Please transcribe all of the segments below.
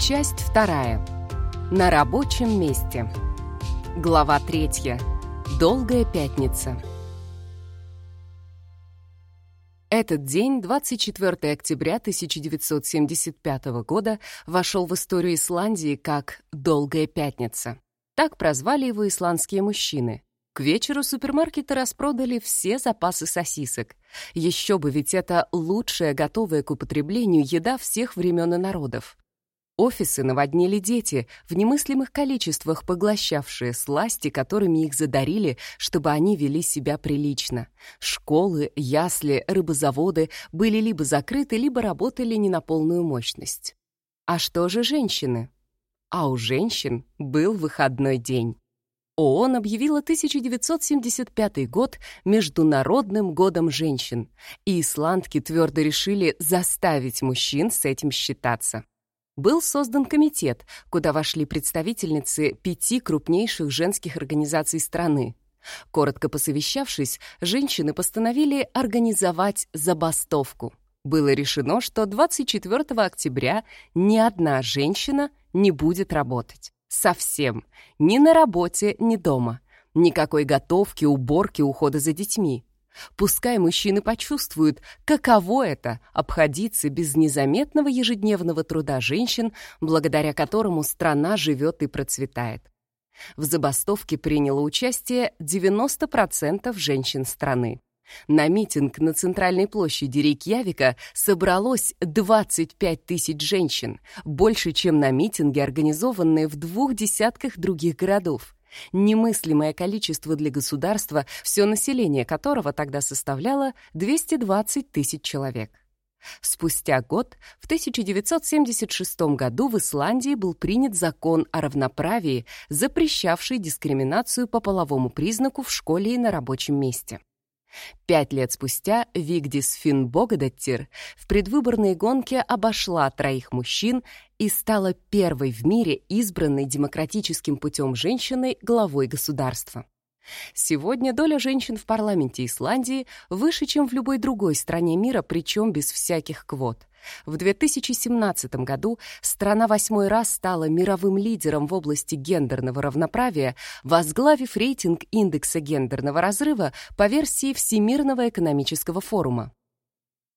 Часть вторая. На рабочем месте. Глава третья. Долгая пятница. Этот день, 24 октября 1975 года, вошел в историю Исландии как «Долгая пятница». Так прозвали его исландские мужчины. К вечеру супермаркеты распродали все запасы сосисок. Еще бы, ведь это лучшая готовая к употреблению еда всех времен и народов. Офисы наводнили дети, в немыслимых количествах поглощавшие сласти, которыми их задарили, чтобы они вели себя прилично. Школы, ясли, рыбозаводы были либо закрыты, либо работали не на полную мощность. А что же женщины? А у женщин был выходной день. ООН объявила 1975 год Международным годом женщин, и исландки твердо решили заставить мужчин с этим считаться был создан комитет, куда вошли представительницы пяти крупнейших женских организаций страны. Коротко посовещавшись, женщины постановили организовать забастовку. Было решено, что 24 октября ни одна женщина не будет работать. Совсем. Ни на работе, ни дома. Никакой готовки, уборки, ухода за детьми. Пускай мужчины почувствуют, каково это — обходиться без незаметного ежедневного труда женщин, благодаря которому страна живет и процветает. В забастовке приняло участие 90% женщин страны. На митинг на центральной площади Рейкьявика собралось 25 тысяч женщин, больше, чем на митинги, организованные в двух десятках других городов. Немыслимое количество для государства, все население которого тогда составляло 220 тысяч человек. Спустя год, в 1976 году, в Исландии был принят закон о равноправии, запрещавший дискриминацию по половому признаку в школе и на рабочем месте. Пять лет спустя Вигдис Финбогодаттир в предвыборной гонке обошла троих мужчин и стала первой в мире избранной демократическим путем женщиной главой государства. Сегодня доля женщин в парламенте Исландии выше, чем в любой другой стране мира, причем без всяких квот. В 2017 году страна восьмой раз стала мировым лидером в области гендерного равноправия, возглавив рейтинг индекса гендерного разрыва по версии Всемирного экономического форума.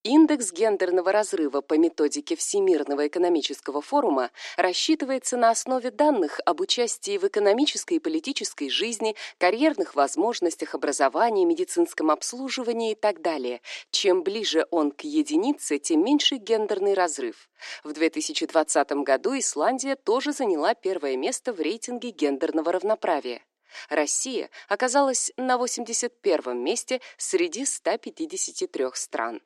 Индекс гендерного разрыва по методике Всемирного экономического форума рассчитывается на основе данных об участии в экономической и политической жизни, карьерных возможностях, образовании, медицинском обслуживании и так далее. Чем ближе он к единице, тем меньше гендерный разрыв. В 2020 году Исландия тоже заняла первое место в рейтинге гендерного равноправия. Россия оказалась на 81 месте среди 153 стран.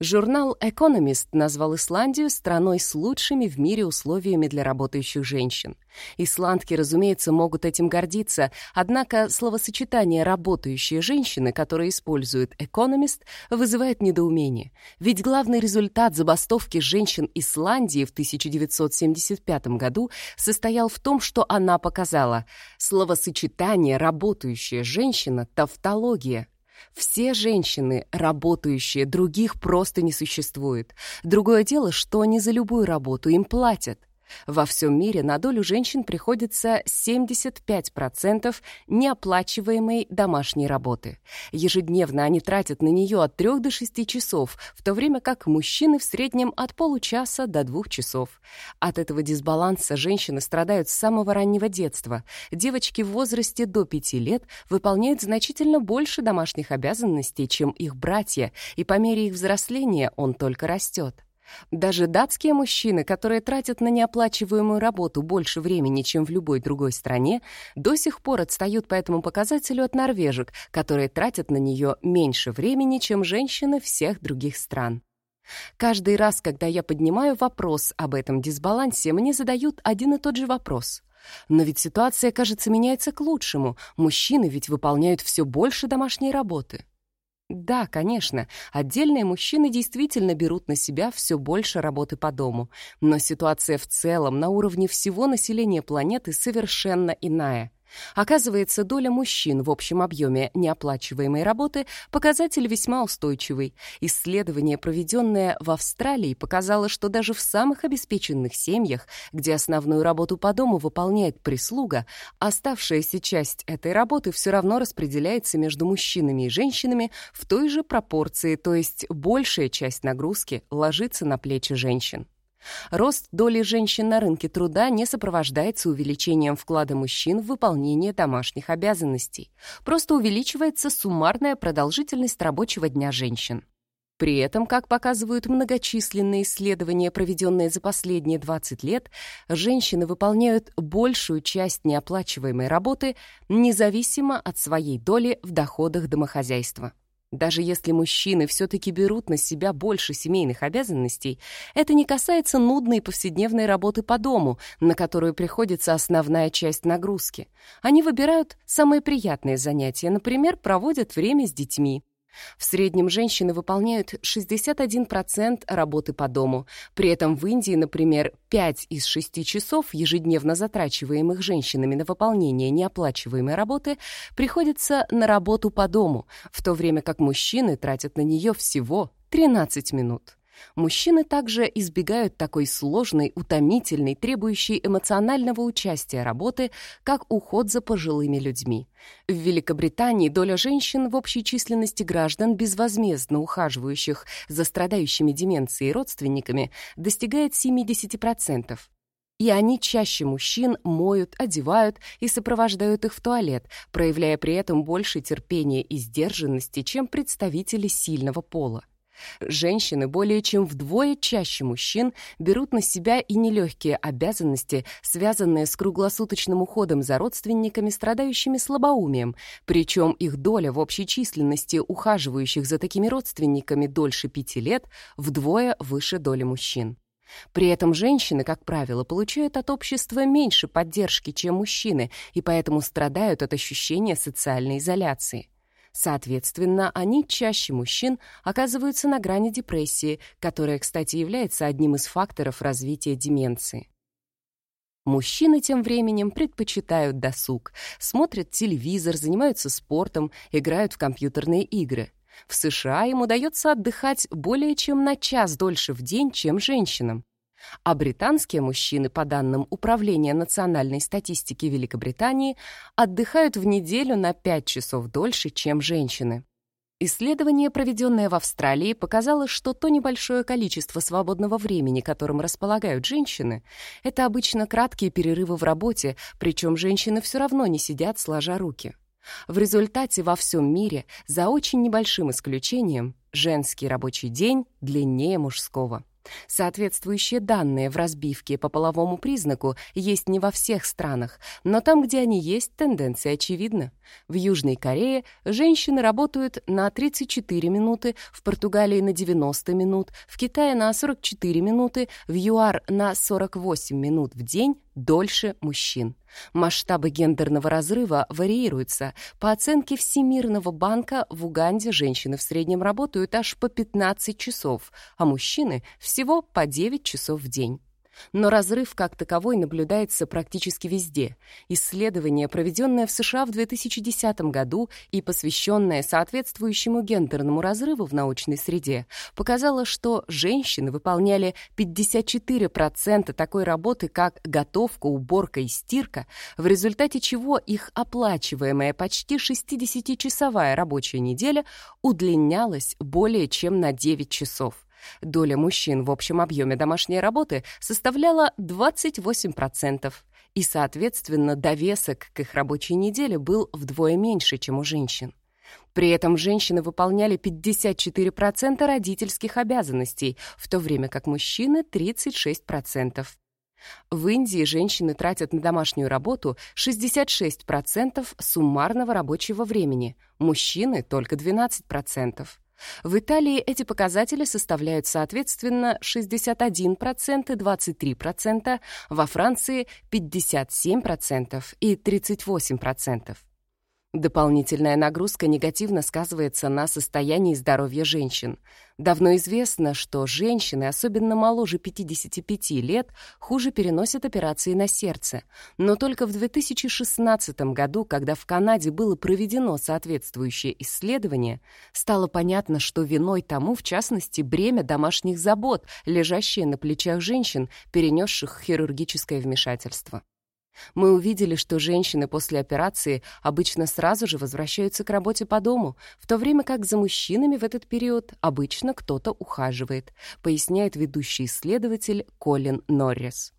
Журнал «Экономист» назвал Исландию страной с лучшими в мире условиями для работающих женщин. Исландки, разумеется, могут этим гордиться, однако словосочетание «работающие женщины», которое использует «Экономист», вызывает недоумение. Ведь главный результат забастовки женщин Исландии в 1975 году состоял в том, что она показала словосочетание «работающая женщина» — тавтология — все женщины, работающие, других просто не существует. Другое дело, что не за любую работу им платят. Во всем мире на долю женщин приходится 75% неоплачиваемой домашней работы. Ежедневно они тратят на нее от 3 до 6 часов, в то время как мужчины в среднем от получаса до 2 часов. От этого дисбаланса женщины страдают с самого раннего детства. Девочки в возрасте до 5 лет выполняют значительно больше домашних обязанностей, чем их братья, и по мере их взросления он только растет. Даже датские мужчины, которые тратят на неоплачиваемую работу больше времени, чем в любой другой стране, до сих пор отстают по этому показателю от норвежек, которые тратят на нее меньше времени, чем женщины всех других стран. Каждый раз, когда я поднимаю вопрос об этом дисбалансе, мне задают один и тот же вопрос. Но ведь ситуация, кажется, меняется к лучшему. Мужчины ведь выполняют все больше домашней работы. Да, конечно, отдельные мужчины действительно берут на себя все больше работы по дому, но ситуация в целом на уровне всего населения планеты совершенно иная. Оказывается, доля мужчин в общем объеме неоплачиваемой работы – показатель весьма устойчивый. Исследование, проведенное в Австралии, показало, что даже в самых обеспеченных семьях, где основную работу по дому выполняет прислуга, оставшаяся часть этой работы все равно распределяется между мужчинами и женщинами в той же пропорции, то есть большая часть нагрузки ложится на плечи женщин. Рост доли женщин на рынке труда не сопровождается увеличением вклада мужчин в выполнение домашних обязанностей. Просто увеличивается суммарная продолжительность рабочего дня женщин. При этом, как показывают многочисленные исследования, проведенные за последние 20 лет, женщины выполняют большую часть неоплачиваемой работы независимо от своей доли в доходах домохозяйства. Даже если мужчины все-таки берут на себя больше семейных обязанностей, это не касается нудной повседневной работы по дому, на которую приходится основная часть нагрузки. Они выбирают самые приятные занятия, например, проводят время с детьми. В среднем женщины выполняют 61% работы по дому. При этом в Индии, например, 5 из 6 часов, ежедневно затрачиваемых женщинами на выполнение неоплачиваемой работы, приходится на работу по дому, в то время как мужчины тратят на нее всего 13 минут. Мужчины также избегают такой сложной, утомительной, требующей эмоционального участия работы, как уход за пожилыми людьми. В Великобритании доля женщин в общей численности граждан, безвозмездно ухаживающих за страдающими деменцией родственниками, достигает 70%. И они чаще мужчин моют, одевают и сопровождают их в туалет, проявляя при этом больше терпения и сдержанности, чем представители сильного пола. Женщины более чем вдвое чаще мужчин берут на себя и нелегкие обязанности, связанные с круглосуточным уходом за родственниками, страдающими слабоумием, причем их доля в общей численности ухаживающих за такими родственниками дольше пяти лет вдвое выше доли мужчин. При этом женщины, как правило, получают от общества меньше поддержки, чем мужчины, и поэтому страдают от ощущения социальной изоляции. Соответственно, они чаще мужчин оказываются на грани депрессии, которая, кстати, является одним из факторов развития деменции. Мужчины тем временем предпочитают досуг, смотрят телевизор, занимаются спортом, играют в компьютерные игры. В США им удается отдыхать более чем на час дольше в день, чем женщинам а британские мужчины, по данным Управления национальной статистики Великобритании, отдыхают в неделю на 5 часов дольше, чем женщины. Исследование, проведенное в Австралии, показало, что то небольшое количество свободного времени, которым располагают женщины, это обычно краткие перерывы в работе, причем женщины все равно не сидят сложа руки. В результате во всем мире, за очень небольшим исключением, женский рабочий день длиннее мужского. Соответствующие данные в разбивке по половому признаку есть не во всех странах, но там, где они есть, тенденция очевидна. В Южной Корее женщины работают на 34 минуты, в Португалии на 90 минут, в Китае на 44 минуты, в ЮАР на 48 минут в день дольше мужчин. Масштабы гендерного разрыва варьируются. По оценке Всемирного банка в Уганде женщины в среднем работают аж по 15 часов, а мужчины всего по 9 часов в день. Но разрыв как таковой наблюдается практически везде. Исследование, проведенное в США в 2010 году и посвященное соответствующему гендерному разрыву в научной среде, показало, что женщины выполняли 54% такой работы, как готовка, уборка и стирка, в результате чего их оплачиваемая почти 60-часовая рабочая неделя удлинялась более чем на 9 часов. Доля мужчин в общем объеме домашней работы составляла 28%, и, соответственно, довесок к их рабочей неделе был вдвое меньше, чем у женщин. При этом женщины выполняли 54% родительских обязанностей, в то время как мужчины — 36%. В Индии женщины тратят на домашнюю работу 66% суммарного рабочего времени, мужчины — только 12%. В Италии эти показатели составляют, соответственно, 61% и 23%, во Франции 57% и 38%. Дополнительная нагрузка негативно сказывается на состоянии здоровья женщин. Давно известно, что женщины, особенно моложе 55 лет, хуже переносят операции на сердце. Но только в 2016 году, когда в Канаде было проведено соответствующее исследование, стало понятно, что виной тому, в частности, бремя домашних забот, лежащее на плечах женщин, перенесших хирургическое вмешательство. Мы увидели, что женщины после операции обычно сразу же возвращаются к работе по дому, в то время как за мужчинами в этот период обычно кто-то ухаживает, поясняет ведущий исследователь Колин Норрис.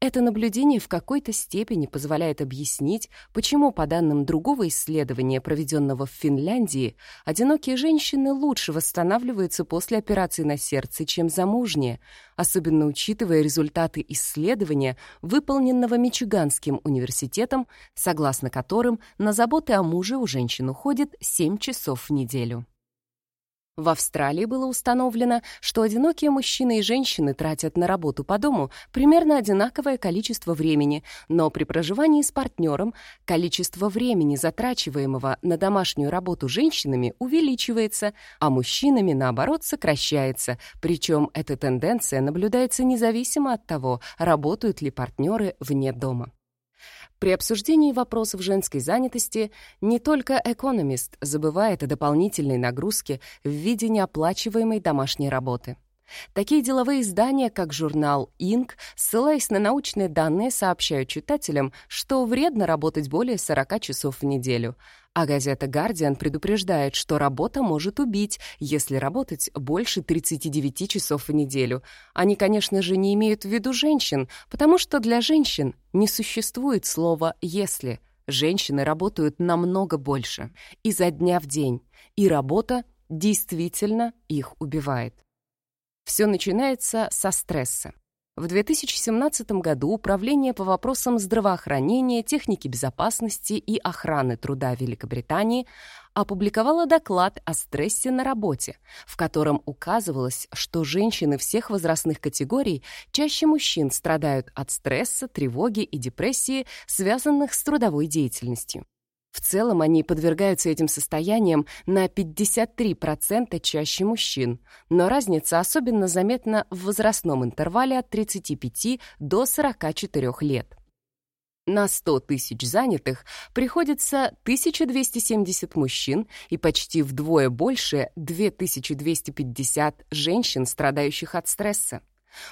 Это наблюдение в какой-то степени позволяет объяснить, почему, по данным другого исследования, проведенного в Финляндии, одинокие женщины лучше восстанавливаются после операции на сердце, чем замужние, особенно учитывая результаты исследования, выполненного Мичиганским университетом, согласно которым на заботы о муже у женщин уходит 7 часов в неделю. В Австралии было установлено, что одинокие мужчины и женщины тратят на работу по дому примерно одинаковое количество времени, но при проживании с партнером количество времени, затрачиваемого на домашнюю работу женщинами, увеличивается, а мужчинами, наоборот, сокращается. Причем эта тенденция наблюдается независимо от того, работают ли партнеры вне дома. При обсуждении вопросов женской занятости не только экономист забывает о дополнительной нагрузке в виде неоплачиваемой домашней работы. Такие деловые издания, как журнал Inc., ссылаясь на научные данные, сообщают читателям, что вредно работать более 40 часов в неделю, а газета «Гардиан» предупреждает, что работа может убить, если работать больше 39 часов в неделю. Они, конечно же, не имеют в виду женщин, потому что для женщин не существует слова «если». Женщины работают намного больше, изо дня в день, и работа действительно их убивает. Все начинается со стресса. В 2017 году Управление по вопросам здравоохранения, техники безопасности и охраны труда Великобритании опубликовало доклад о стрессе на работе, в котором указывалось, что женщины всех возрастных категорий чаще мужчин страдают от стресса, тревоги и депрессии, связанных с трудовой деятельностью. В целом они подвергаются этим состояниям на 53% чаще мужчин, но разница особенно заметна в возрастном интервале от 35 до 44 лет. На 100 тысяч занятых приходится 1270 мужчин и почти вдвое больше 2250 женщин, страдающих от стресса.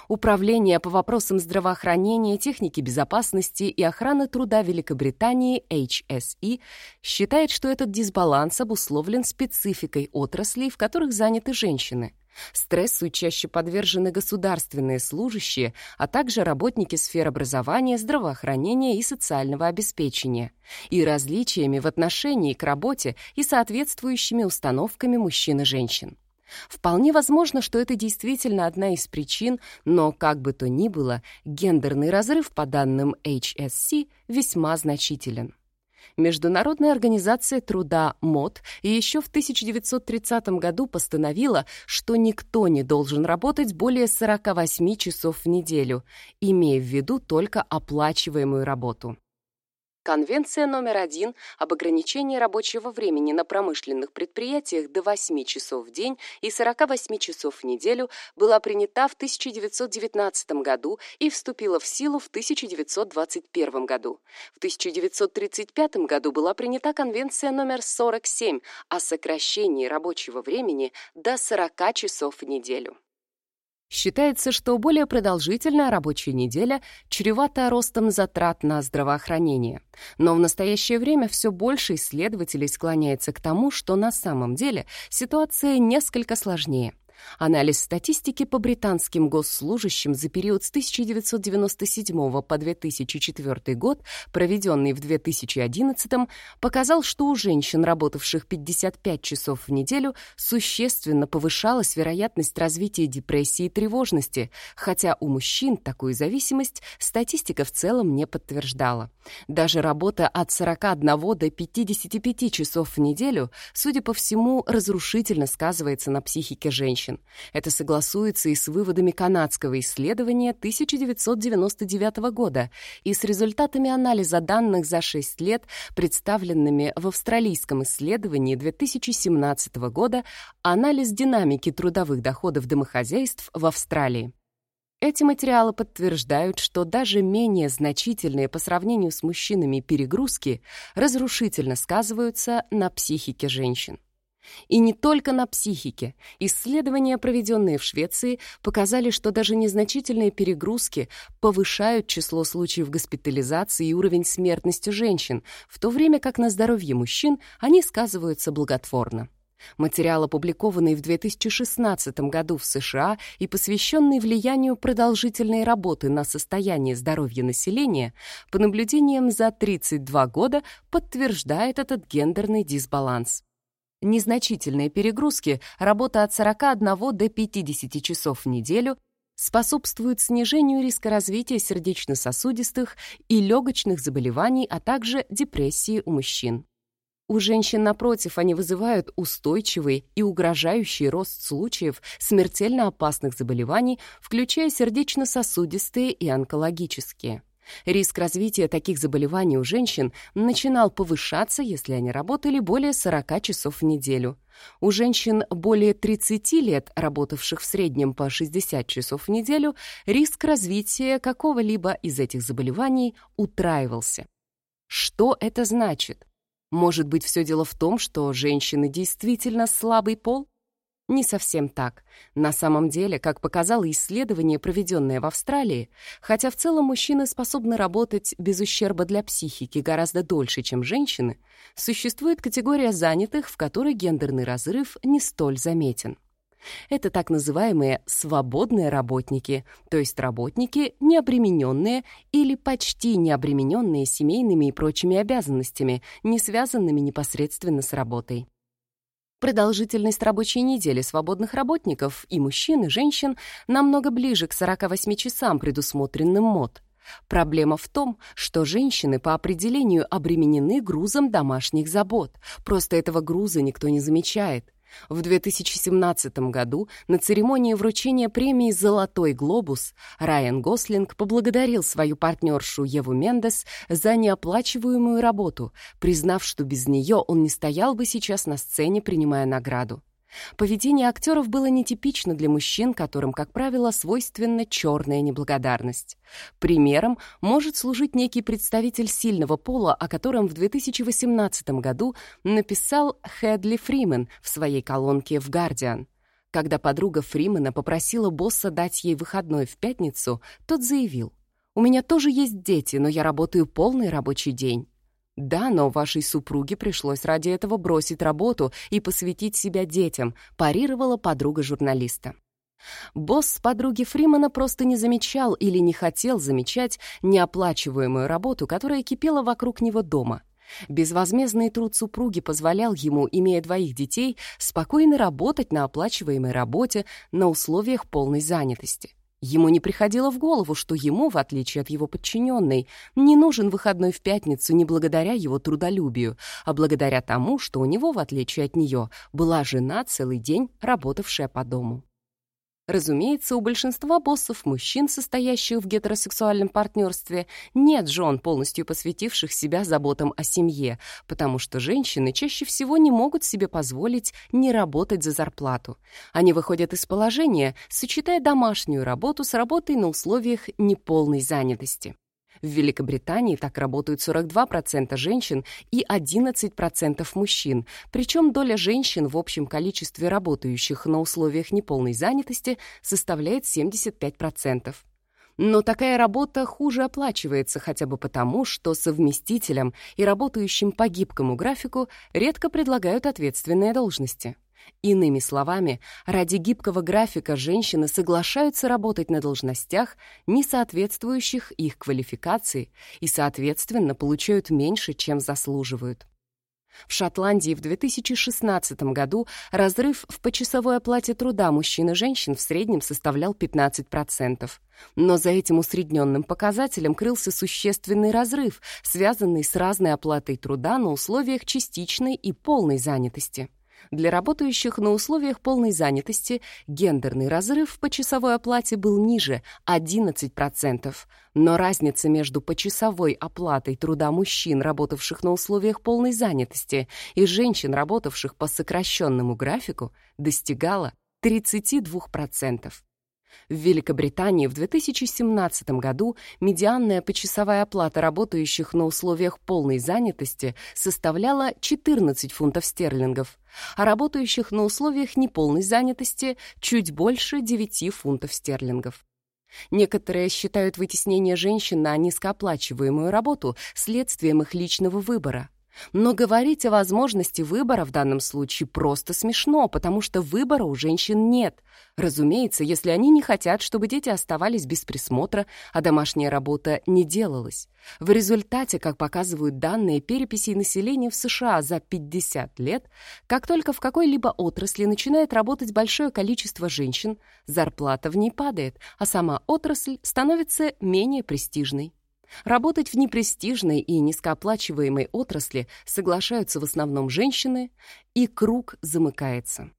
Управление по вопросам здравоохранения, техники безопасности и охраны труда Великобритании HSE считает, что этот дисбаланс обусловлен спецификой отраслей, в которых заняты женщины. Стрессу чаще подвержены государственные служащие, а также работники сфер образования, здравоохранения и социального обеспечения, и различиями в отношении к работе и соответствующими установками мужчин и женщин. Вполне возможно, что это действительно одна из причин, но, как бы то ни было, гендерный разрыв, по данным HSC, весьма значителен. Международная организация труда МОД еще в 1930 году постановила, что никто не должен работать более 48 часов в неделю, имея в виду только оплачиваемую работу. Конвенция номер один об ограничении рабочего времени на промышленных предприятиях до 8 часов в день и 48 часов в неделю была принята в 1919 году и вступила в силу в 1921 году. В 1935 году была принята Конвенция номер 47 о сокращении рабочего времени до 40 часов в неделю. Считается, что более продолжительная рабочая неделя чревата ростом затрат на здравоохранение. Но в настоящее время все больше исследователей склоняется к тому, что на самом деле ситуация несколько сложнее – Анализ статистики по британским госслужащим за период с 1997 по 2004 год, проведенный в 2011, показал, что у женщин, работавших 55 часов в неделю, существенно повышалась вероятность развития депрессии и тревожности, хотя у мужчин такую зависимость статистика в целом не подтверждала. Даже работа от 41 до 55 часов в неделю, судя по всему, разрушительно сказывается на психике женщин женщин. Это согласуется и с выводами канадского исследования 1999 года, и с результатами анализа данных за 6 лет, представленными в австралийском исследовании 2017 года «Анализ динамики трудовых доходов домохозяйств в Австралии». Эти материалы подтверждают, что даже менее значительные по сравнению с мужчинами перегрузки разрушительно сказываются на психике женщин. И не только на психике. Исследования, проведенные в Швеции, показали, что даже незначительные перегрузки повышают число случаев госпитализации и уровень смертности женщин, в то время как на здоровье мужчин они сказываются благотворно. Материал, опубликованный в 2016 году в США и посвященный влиянию продолжительной работы на состояние здоровья населения, по наблюдениям за 32 года подтверждает этот гендерный дисбаланс. Незначительные перегрузки, работа от 41 до 50 часов в неделю способствуют снижению риска развития сердечно-сосудистых и легочных заболеваний, а также депрессии у мужчин. У женщин, напротив, они вызывают устойчивый и угрожающий рост случаев смертельно опасных заболеваний, включая сердечно-сосудистые и онкологические. Риск развития таких заболеваний у женщин начинал повышаться, если они работали более 40 часов в неделю. У женщин более 30 лет, работавших в среднем по 60 часов в неделю, риск развития какого-либо из этих заболеваний утраивался. Что это значит? Может быть, все дело в том, что женщины действительно слабый пол? Не совсем так. На самом деле, как показало исследование, проведенное в Австралии, хотя в целом мужчины способны работать без ущерба для психики гораздо дольше, чем женщины, существует категория занятых, в которой гендерный разрыв не столь заметен. Это так называемые свободные работники, то есть работники, не обремененные или почти не обремененные семейными и прочими обязанностями, не связанными непосредственно с работой. Продолжительность рабочей недели свободных работников и мужчин, и женщин намного ближе к 48 часам, предусмотренным МОД. Проблема в том, что женщины по определению обременены грузом домашних забот. Просто этого груза никто не замечает. В 2017 году на церемонии вручения премии «Золотой глобус» Райан Гослинг поблагодарил свою партнершу Еву Мендес за неоплачиваемую работу, признав, что без нее он не стоял бы сейчас на сцене, принимая награду. Поведение актеров было нетипично для мужчин, которым, как правило, свойственна черная неблагодарность. Примером может служить некий представитель сильного пола, о котором в 2018 году написал Хедли Фримен в своей колонке в «Гардиан». Когда подруга Фримена попросила босса дать ей выходной в пятницу, тот заявил, «У меня тоже есть дети, но я работаю полный рабочий день». «Да, но вашей супруге пришлось ради этого бросить работу и посвятить себя детям», парировала подруга журналиста. Босс подруги Фримана просто не замечал или не хотел замечать неоплачиваемую работу, которая кипела вокруг него дома. Безвозмездный труд супруги позволял ему, имея двоих детей, спокойно работать на оплачиваемой работе на условиях полной занятости. Ему не приходило в голову, что ему, в отличие от его подчиненной, не нужен выходной в пятницу не благодаря его трудолюбию, а благодаря тому, что у него, в отличие от нее, была жена целый день, работавшая по дому. Разумеется, у большинства боссов мужчин, состоящих в гетеросексуальном партнерстве, нет жен, полностью посвятивших себя заботам о семье, потому что женщины чаще всего не могут себе позволить не работать за зарплату. Они выходят из положения, сочетая домашнюю работу с работой на условиях неполной занятости. В Великобритании так работают 42% женщин и 11% мужчин, причем доля женщин в общем количестве работающих на условиях неполной занятости составляет 75%. Но такая работа хуже оплачивается хотя бы потому, что совместителям и работающим по гибкому графику редко предлагают ответственные должности. Иными словами, ради гибкого графика женщины соглашаются работать на должностях, не соответствующих их квалификации, и, соответственно, получают меньше, чем заслуживают. В Шотландии в 2016 году разрыв в почасовой оплате труда мужчин и женщин в среднем составлял 15%. Но за этим усредненным показателем крылся существенный разрыв, связанный с разной оплатой труда на условиях частичной и полной занятости. Для работающих на условиях полной занятости гендерный разрыв по часовой оплате был ниже — 11%, но разница между почасовой оплатой труда мужчин, работавших на условиях полной занятости, и женщин, работавших по сокращенному графику, достигала 32%. В Великобритании в 2017 году медианная почасовая оплата работающих на условиях полной занятости составляла 14 фунтов стерлингов, а работающих на условиях неполной занятости чуть больше 9 фунтов стерлингов. Некоторые считают вытеснение женщин на низкооплачиваемую работу следствием их личного выбора – но говорить о возможности выбора в данном случае просто смешно, потому что выбора у женщин нет. Разумеется, если они не хотят, чтобы дети оставались без присмотра, а домашняя работа не делалась. В результате, как показывают данные переписей населения в США за 50 лет, как только в какой-либо отрасли начинает работать большое количество женщин, зарплата в ней падает, а сама отрасль становится менее престижной. Работать в непрестижной и низкооплачиваемой отрасли соглашаются в основном женщины, и круг замыкается.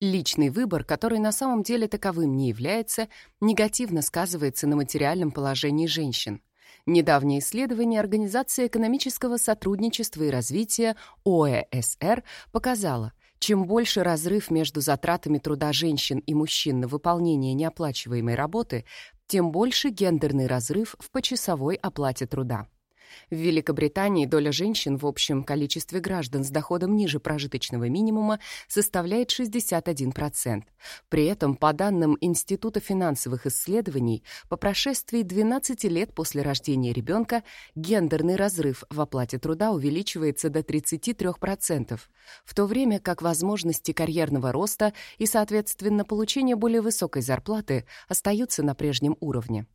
Личный выбор, который на самом деле таковым не является, негативно сказывается на материальном положении женщин. Недавнее исследование Организации экономического сотрудничества и развития ОЭСР показало, чем больше разрыв между затратами труда женщин и мужчин на выполнение неоплачиваемой работы, тем больше гендерный разрыв в почасовой оплате труда. В Великобритании доля женщин в общем количестве граждан с доходом ниже прожиточного минимума составляет 61%. При этом, по данным Института финансовых исследований, по прошествии 12 лет после рождения ребенка гендерный разрыв в оплате труда увеличивается до 33%, в то время как возможности карьерного роста и, соответственно, получения более высокой зарплаты остаются на прежнем уровне.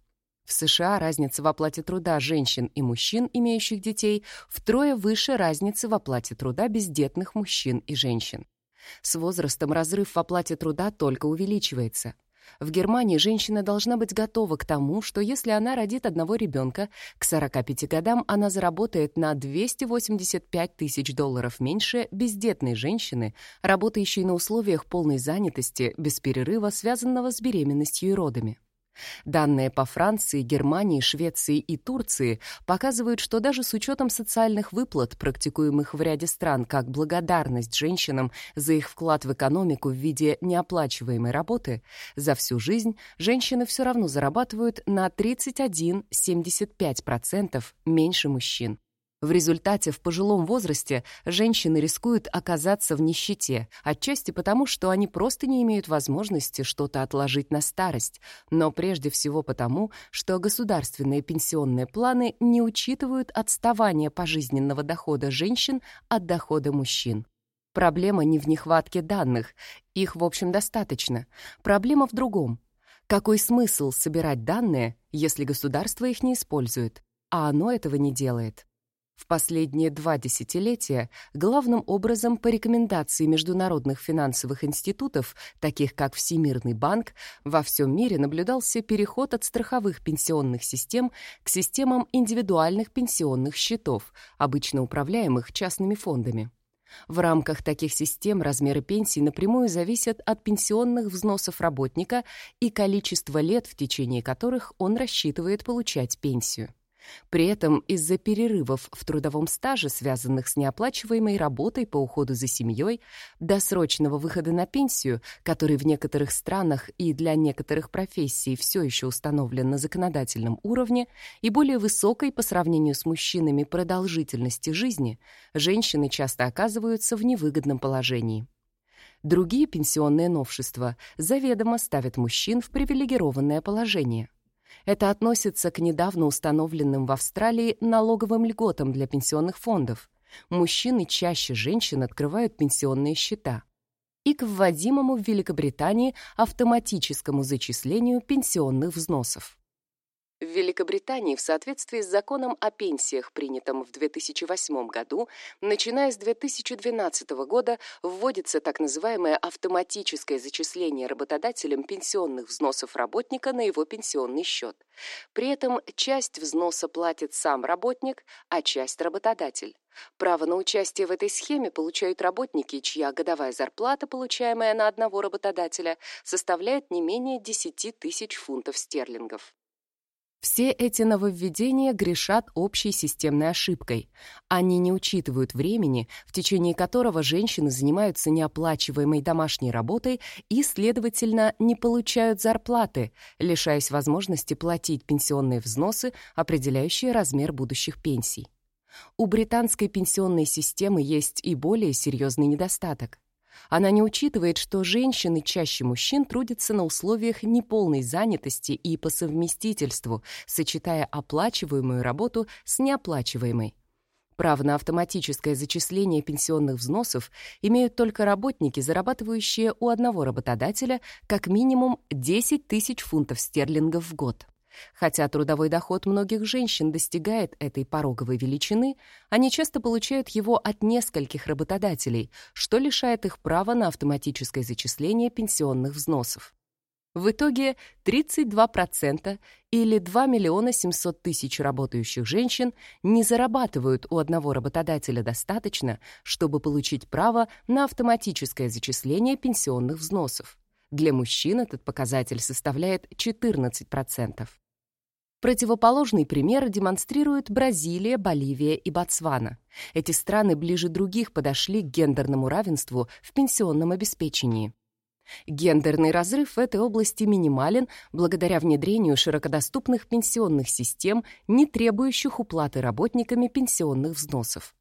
В США разница в оплате труда женщин и мужчин, имеющих детей, втрое выше разницы в оплате труда бездетных мужчин и женщин. С возрастом разрыв в оплате труда только увеличивается. В Германии женщина должна быть готова к тому, что если она родит одного ребенка, к 45 годам она заработает на 285 тысяч долларов меньше бездетной женщины, работающей на условиях полной занятости, без перерыва, связанного с беременностью и родами. Данные по Франции, Германии, Швеции и Турции показывают, что даже с учетом социальных выплат, практикуемых в ряде стран как благодарность женщинам за их вклад в экономику в виде неоплачиваемой работы, за всю жизнь женщины все равно зарабатывают на 31-75% меньше мужчин. В результате в пожилом возрасте женщины рискуют оказаться в нищете, отчасти потому, что они просто не имеют возможности что-то отложить на старость, но прежде всего потому, что государственные пенсионные планы не учитывают отставание пожизненного дохода женщин от дохода мужчин. Проблема не в нехватке данных, их, в общем, достаточно. Проблема в другом. Какой смысл собирать данные, если государство их не использует? А оно этого не делает. В последние два десятилетия главным образом по рекомендации международных финансовых институтов, таких как Всемирный банк, во всем мире наблюдался переход от страховых пенсионных систем к системам индивидуальных пенсионных счетов, обычно управляемых частными фондами. В рамках таких систем размеры пенсий напрямую зависят от пенсионных взносов работника и количества лет, в течение которых он рассчитывает получать пенсию. При этом из-за перерывов в трудовом стаже, связанных с неоплачиваемой работой по уходу за семьей, досрочного выхода на пенсию, который в некоторых странах и для некоторых профессий все еще установлен на законодательном уровне, и более высокой по сравнению с мужчинами продолжительности жизни, женщины часто оказываются в невыгодном положении. Другие пенсионные новшества заведомо ставят мужчин в привилегированное положение – это относится к недавно установленным в Австралии налоговым льготам для пенсионных фондов. Мужчины чаще женщин открывают пенсионные счета. И к вводимому в Великобритании автоматическому зачислению пенсионных взносов. В Великобритании в соответствии с законом о пенсиях, принятым в 2008 году, начиная с 2012 года вводится так называемое автоматическое зачисление работодателем пенсионных взносов работника на его пенсионный счет. При этом часть взноса платит сам работник, а часть – работодатель. Право на участие в этой схеме получают работники, чья годовая зарплата, получаемая на одного работодателя, составляет не менее 10 тысяч фунтов стерлингов. Все эти нововведения грешат общей системной ошибкой. Они не учитывают времени, в течение которого женщины занимаются неоплачиваемой домашней работой и, следовательно, не получают зарплаты, лишаясь возможности платить пенсионные взносы, определяющие размер будущих пенсий. У британской пенсионной системы есть и более серьезный недостаток. Она не учитывает, что женщины чаще мужчин трудятся на условиях неполной занятости и по совместительству, сочетая оплачиваемую работу с неоплачиваемой. Право на автоматическое зачисление пенсионных взносов имеют только работники, зарабатывающие у одного работодателя как минимум 10 тысяч фунтов стерлингов в год. Хотя трудовой доход многих женщин достигает этой пороговой величины, они часто получают его от нескольких работодателей, что лишает их права на автоматическое зачисление пенсионных взносов. В итоге 32% или 2 миллиона 700 тысяч работающих женщин не зарабатывают у одного работодателя достаточно, чтобы получить право на автоматическое зачисление пенсионных взносов. Для мужчин этот показатель составляет 14%. Противоположный пример демонстрируют Бразилия, Боливия и Ботсвана. Эти страны ближе других подошли к гендерному равенству в пенсионном обеспечении. Гендерный разрыв в этой области минимален благодаря внедрению широкодоступных пенсионных систем, не требующих уплаты работниками пенсионных взносов.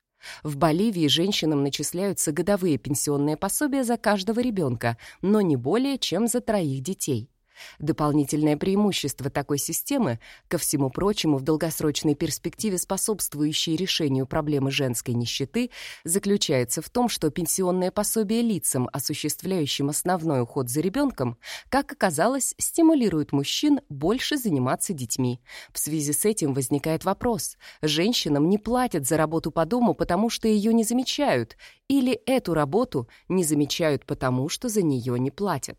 В Боливии женщинам начисляются годовые пенсионные пособия за каждого ребенка, но не более чем за троих детей. Дополнительное преимущество такой системы, ко всему прочему, в долгосрочной перспективе способствующей решению проблемы женской нищеты, заключается в том, что пенсионное пособие лицам, осуществляющим основной уход за ребенком, как оказалось, стимулирует мужчин больше заниматься детьми. В связи с этим возникает вопрос: женщинам не платят за работу по дому, потому что ее не замечают, или эту работу не замечают потому, что за нее не платят?